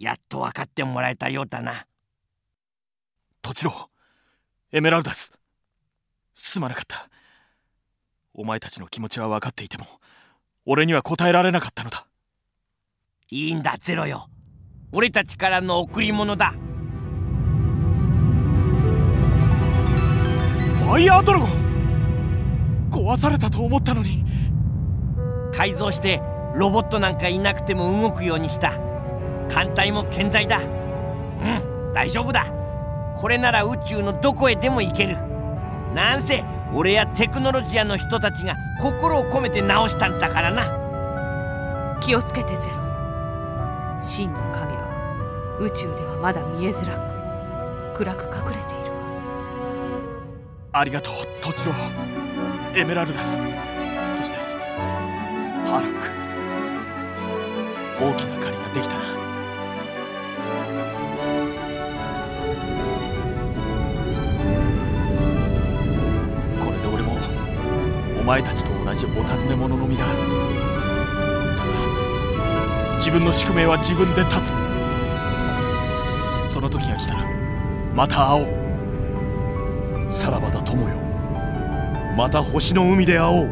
やっと分かってもらえたようだな。トチロエメラルダス。すまなかった。お前たちの気持ちは分かっていても俺には答えられなかったのだ。いいんだゼロよ。俺たちからの贈り物だ。ファイヤードラゴン。壊されたと思ったのに。改造してロボットなんかいなくても動くようにした艦隊も健在だ。うん大丈夫だ。これなら宇宙のどこへでも行ける。なんせ俺やテクノロジアの人たちが心を込めて直したんだからな。気をつけてゼロ。真の影は宇宙ではまだ見えづらく暗く隠れているわ。ありがとうトチロエメラルダス。そしてハロック。大きな借りができた前たちと同じお尋ね者の身だ。だ自分の宿命は自分で立つ。その時が来たらまた会おう。さらばだ友よ。また星の海で会おう。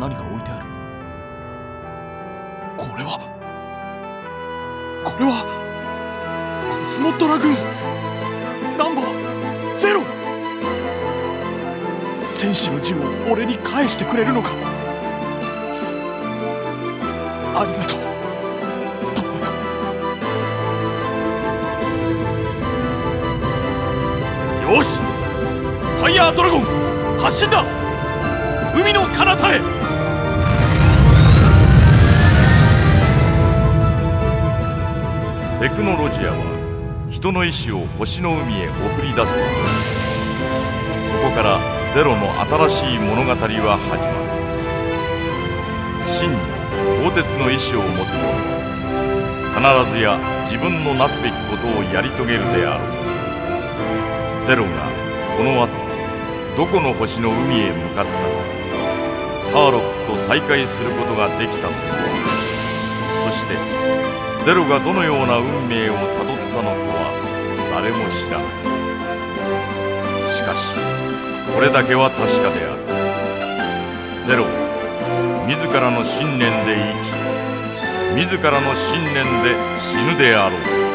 何か置いてある。れはこれはコスモドラグーンナンバーゼロ。戦士の銃を俺に返してくれるのか。ありがとう。よ。し。ファイヤードラゴン発進だ。海の彼方へ。テクノロジアは人の意志を星の海へ送り出すとそこからゼロの新しい物語は始まる。真に鋼鉄の意志を持つ者は必ずや自分のなすべきことをやり遂げるであろうゼロがこの後どこの星の海へ向かったのかハーロックと再会することができたのかそしてゼロがどのような運命をたどったのかは誰も知らないしかしこれだけは確かである。ゼロは自らの信念で生き自らの信念で死ぬであろう。